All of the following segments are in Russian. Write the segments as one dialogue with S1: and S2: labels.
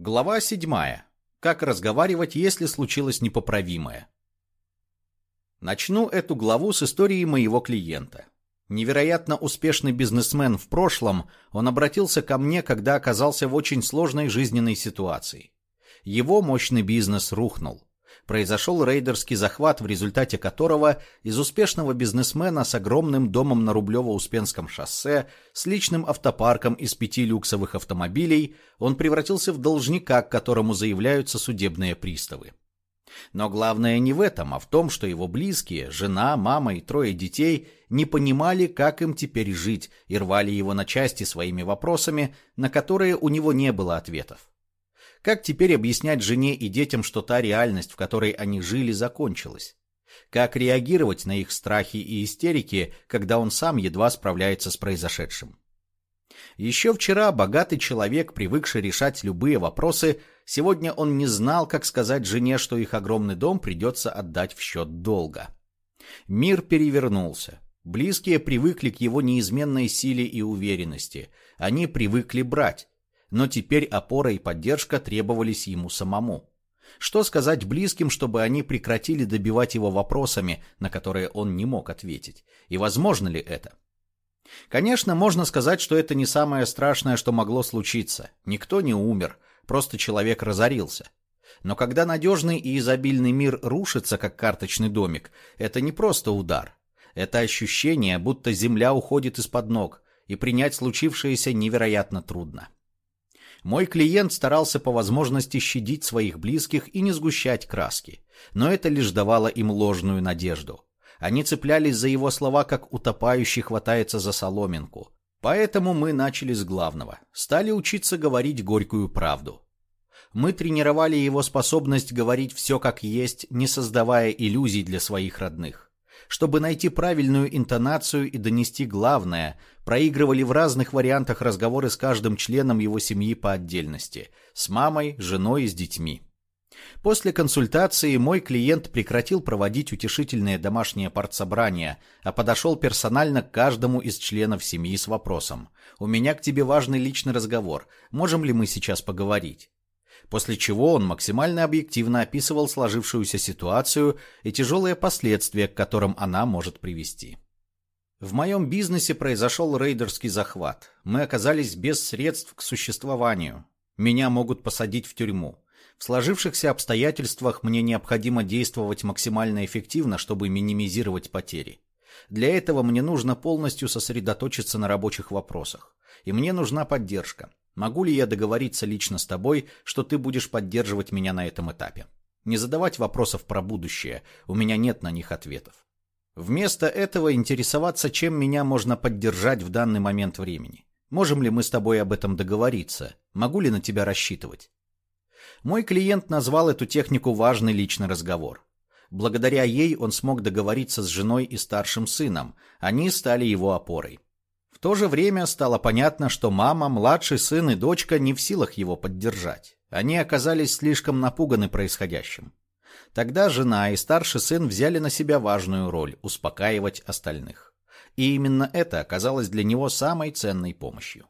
S1: Глава седьмая. Как разговаривать, если случилось непоправимое? Начну эту главу с истории моего клиента. Невероятно успешный бизнесмен в прошлом, он обратился ко мне, когда оказался в очень сложной жизненной ситуации. Его мощный бизнес рухнул. Произошел рейдерский захват, в результате которого из успешного бизнесмена с огромным домом на Рублево-Успенском шоссе, с личным автопарком из пяти люксовых автомобилей, он превратился в должника, к которому заявляются судебные приставы. Но главное не в этом, а в том, что его близкие, жена, мама и трое детей, не понимали, как им теперь жить, и рвали его на части своими вопросами, на которые у него не было ответов. Как теперь объяснять жене и детям, что та реальность, в которой они жили, закончилась? Как реагировать на их страхи и истерики, когда он сам едва справляется с произошедшим? Еще вчера богатый человек, привыкший решать любые вопросы, сегодня он не знал, как сказать жене, что их огромный дом придется отдать в счет долга. Мир перевернулся. Близкие привыкли к его неизменной силе и уверенности. Они привыкли брать. Но теперь опора и поддержка требовались ему самому. Что сказать близким, чтобы они прекратили добивать его вопросами, на которые он не мог ответить? И возможно ли это? Конечно, можно сказать, что это не самое страшное, что могло случиться. Никто не умер, просто человек разорился. Но когда надежный и изобильный мир рушится, как карточный домик, это не просто удар. Это ощущение, будто земля уходит из-под ног, и принять случившееся невероятно трудно. Мой клиент старался по возможности щадить своих близких и не сгущать краски, но это лишь давало им ложную надежду. Они цеплялись за его слова, как утопающий хватается за соломинку. Поэтому мы начали с главного. Стали учиться говорить горькую правду. Мы тренировали его способность говорить все как есть, не создавая иллюзий для своих родных. Чтобы найти правильную интонацию и донести главное, проигрывали в разных вариантах разговоры с каждым членом его семьи по отдельности, с мамой, женой и с детьми. После консультации мой клиент прекратил проводить утешительные домашние партсобрания, а подошел персонально к каждому из членов семьи с вопросом «У меня к тебе важный личный разговор. Можем ли мы сейчас поговорить?» После чего он максимально объективно описывал сложившуюся ситуацию и тяжелые последствия, к которым она может привести. В моем бизнесе произошел рейдерский захват. Мы оказались без средств к существованию. Меня могут посадить в тюрьму. В сложившихся обстоятельствах мне необходимо действовать максимально эффективно, чтобы минимизировать потери. Для этого мне нужно полностью сосредоточиться на рабочих вопросах. И мне нужна поддержка. Могу ли я договориться лично с тобой, что ты будешь поддерживать меня на этом этапе? Не задавать вопросов про будущее, у меня нет на них ответов. Вместо этого интересоваться, чем меня можно поддержать в данный момент времени. Можем ли мы с тобой об этом договориться? Могу ли на тебя рассчитывать? Мой клиент назвал эту технику «важный личный разговор». Благодаря ей он смог договориться с женой и старшим сыном, они стали его опорой. В то же время стало понятно, что мама, младший сын и дочка не в силах его поддержать. Они оказались слишком напуганы происходящим. Тогда жена и старший сын взяли на себя важную роль – успокаивать остальных. И именно это оказалось для него самой ценной помощью.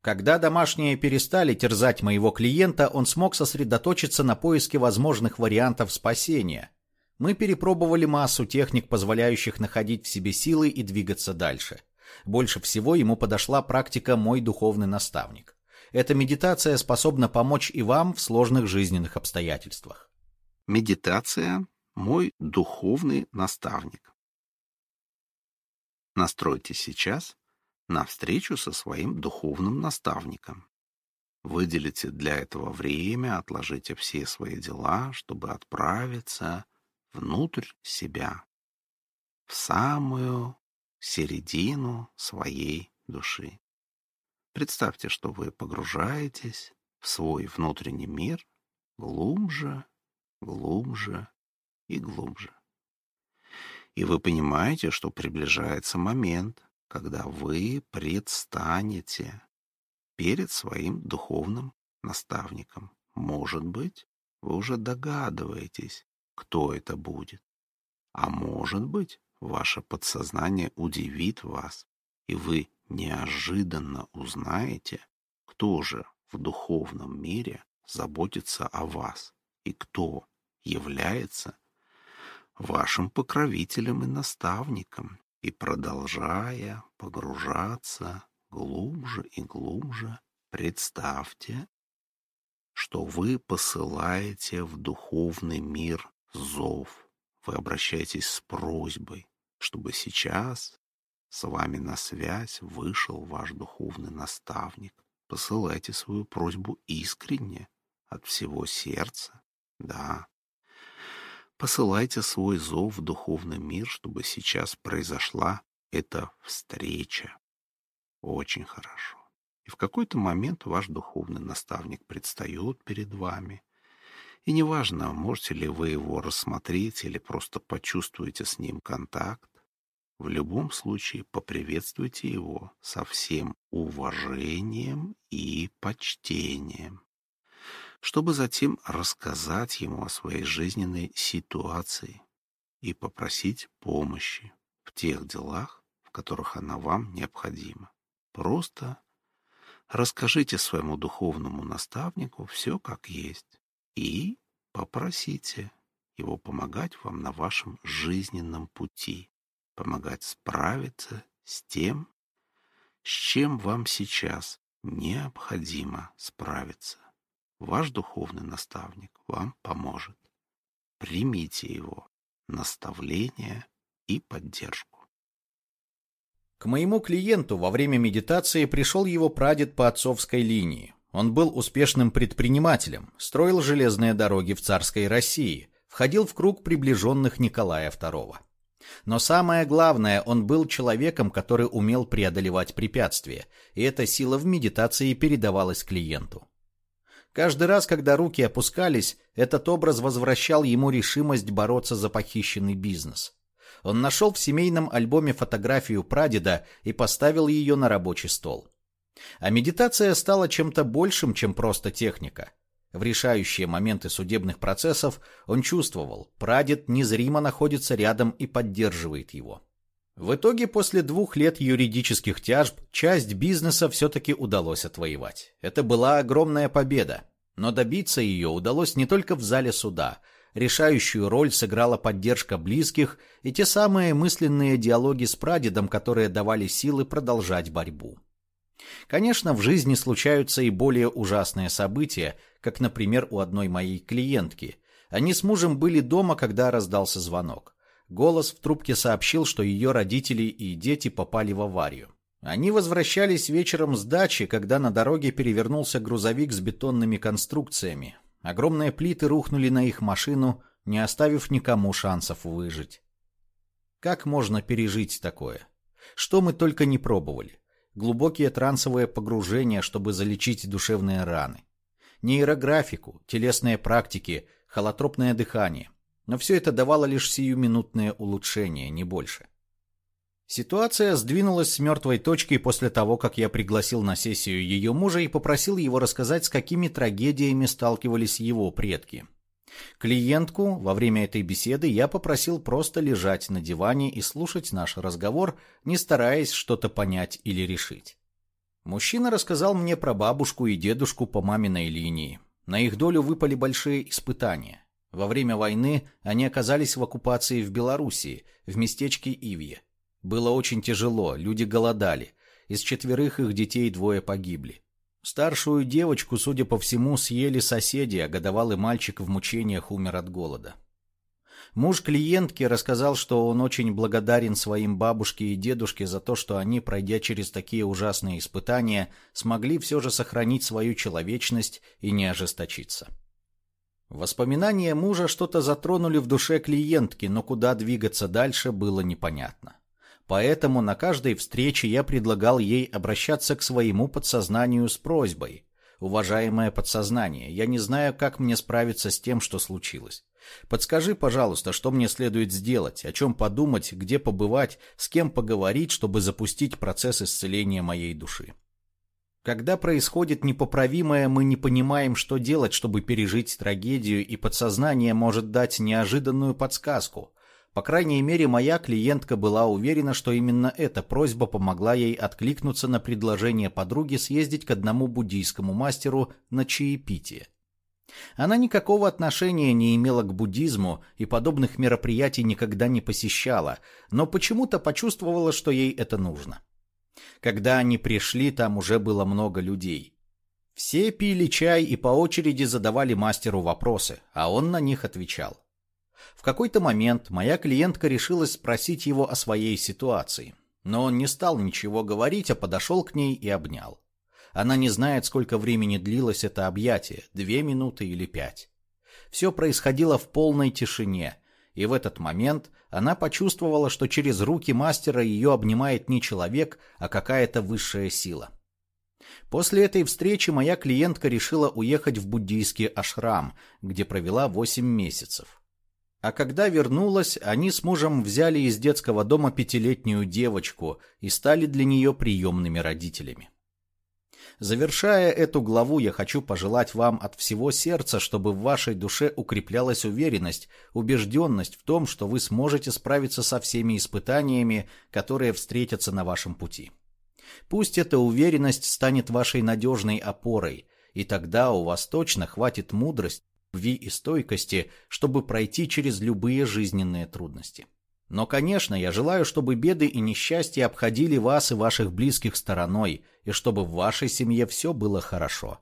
S1: Когда домашние перестали терзать моего клиента, он смог сосредоточиться на поиске возможных вариантов спасения. Мы перепробовали массу техник, позволяющих находить в себе силы и двигаться дальше. Больше всего ему подошла практика «Мой духовный наставник». Эта медитация способна помочь и вам в сложных жизненных обстоятельствах.
S2: Медитация «Мой духовный наставник». Настройте сейчас на встречу со своим духовным наставником. Выделите для этого время, отложите все свои дела, чтобы отправиться внутрь себя, в самую середину своей души. Представьте, что вы погружаетесь в свой внутренний мир глубже, глубже и глубже. И вы понимаете, что приближается момент, когда вы предстанете перед своим духовным наставником. Может быть, вы уже догадываетесь, кто это будет. А может быть, ваше подсознание удивит вас, и вы неожиданно узнаете, кто же в духовном мире заботится о вас и кто является вашим покровителем и наставником, и продолжая погружаться глубже и глубже, представьте, что вы посылаете в духовный мир зов. Вы обращаетесь с просьбой, чтобы сейчас с вами на связь вышел ваш духовный наставник. Посылайте свою просьбу искренне, от всего сердца. Да, посылайте свой зов в духовный мир, чтобы сейчас произошла эта встреча. Очень хорошо. И в какой-то момент ваш духовный наставник предстает перед вами. И неважно, можете ли вы его рассмотреть или просто почувствуете с ним контакт, в любом случае поприветствуйте его со всем уважением и почтением, чтобы затем рассказать ему о своей жизненной ситуации и попросить помощи в тех делах, в которых она вам необходима. Просто расскажите своему духовному наставнику все как есть и попросите его помогать вам на вашем жизненном пути помогать справиться с тем, с чем вам сейчас необходимо справиться. Ваш духовный наставник вам поможет. Примите его наставление и поддержку.
S1: К моему клиенту во время медитации пришел его прадед по отцовской линии. Он был успешным предпринимателем, строил железные дороги в царской России, входил в круг приближенных Николая II. Но самое главное, он был человеком, который умел преодолевать препятствия, и эта сила в медитации передавалась клиенту. Каждый раз, когда руки опускались, этот образ возвращал ему решимость бороться за похищенный бизнес. Он нашел в семейном альбоме фотографию прадеда и поставил ее на рабочий стол. А медитация стала чем-то большим, чем просто техника – в решающие моменты судебных процессов он чувствовал, прадед незримо находится рядом и поддерживает его. В итоге, после двух лет юридических тяжб, часть бизнеса все-таки удалось отвоевать. Это была огромная победа. Но добиться ее удалось не только в зале суда. Решающую роль сыграла поддержка близких и те самые мысленные диалоги с прадедом, которые давали силы продолжать борьбу. Конечно, в жизни случаются и более ужасные события, как, например, у одной моей клиентки. Они с мужем были дома, когда раздался звонок. Голос в трубке сообщил, что ее родители и дети попали в аварию. Они возвращались вечером с дачи, когда на дороге перевернулся грузовик с бетонными конструкциями. Огромные плиты рухнули на их машину, не оставив никому шансов выжить. Как можно пережить такое? Что мы только не пробовали. Глубокие трансовые погружения, чтобы залечить душевные раны нейрографику, телесные практики, холотропное дыхание. Но все это давало лишь сиюминутное улучшение, не больше. Ситуация сдвинулась с мертвой точки после того, как я пригласил на сессию ее мужа и попросил его рассказать, с какими трагедиями сталкивались его предки. Клиентку во время этой беседы я попросил просто лежать на диване и слушать наш разговор, не стараясь что-то понять или решить. Мужчина рассказал мне про бабушку и дедушку по маминой линии. На их долю выпали большие испытания. Во время войны они оказались в оккупации в Белоруссии, в местечке Ивье. Было очень тяжело, люди голодали. Из четверых их детей двое погибли. Старшую девочку, судя по всему, съели соседи, а годовалый мальчик в мучениях умер от голода. Муж клиентки рассказал, что он очень благодарен своим бабушке и дедушке за то, что они, пройдя через такие ужасные испытания, смогли все же сохранить свою человечность и не ожесточиться. Воспоминания мужа что-то затронули в душе клиентки, но куда двигаться дальше было непонятно. Поэтому на каждой встрече я предлагал ей обращаться к своему подсознанию с просьбой. «Уважаемое подсознание, я не знаю, как мне справиться с тем, что случилось. Подскажи, пожалуйста, что мне следует сделать, о чем подумать, где побывать, с кем поговорить, чтобы запустить процесс исцеления моей души. Когда происходит непоправимое, мы не понимаем, что делать, чтобы пережить трагедию, и подсознание может дать неожиданную подсказку. По крайней мере, моя клиентка была уверена, что именно эта просьба помогла ей откликнуться на предложение подруги съездить к одному буддийскому мастеру на чаепитие. Она никакого отношения не имела к буддизму и подобных мероприятий никогда не посещала, но почему-то почувствовала, что ей это нужно. Когда они пришли, там уже было много людей. Все пили чай и по очереди задавали мастеру вопросы, а он на них отвечал. В какой-то момент моя клиентка решилась спросить его о своей ситуации, но он не стал ничего говорить, а подошел к ней и обнял. Она не знает, сколько времени длилось это объятие, две минуты или пять. Все происходило в полной тишине, и в этот момент она почувствовала, что через руки мастера ее обнимает не человек, а какая-то высшая сила. После этой встречи моя клиентка решила уехать в буддийский ашрам, где провела 8 месяцев. А когда вернулась, они с мужем взяли из детского дома пятилетнюю девочку и стали для нее приемными родителями. Завершая эту главу, я хочу пожелать вам от всего сердца, чтобы в вашей душе укреплялась уверенность, убежденность в том, что вы сможете справиться со всеми испытаниями, которые встретятся на вашем пути. Пусть эта уверенность станет вашей надежной опорой, и тогда у вас точно хватит мудрости, любви и стойкости, чтобы пройти через любые жизненные трудности. Но, конечно, я желаю, чтобы беды и несчастья обходили вас и ваших близких стороной, и чтобы в вашей семье все было хорошо.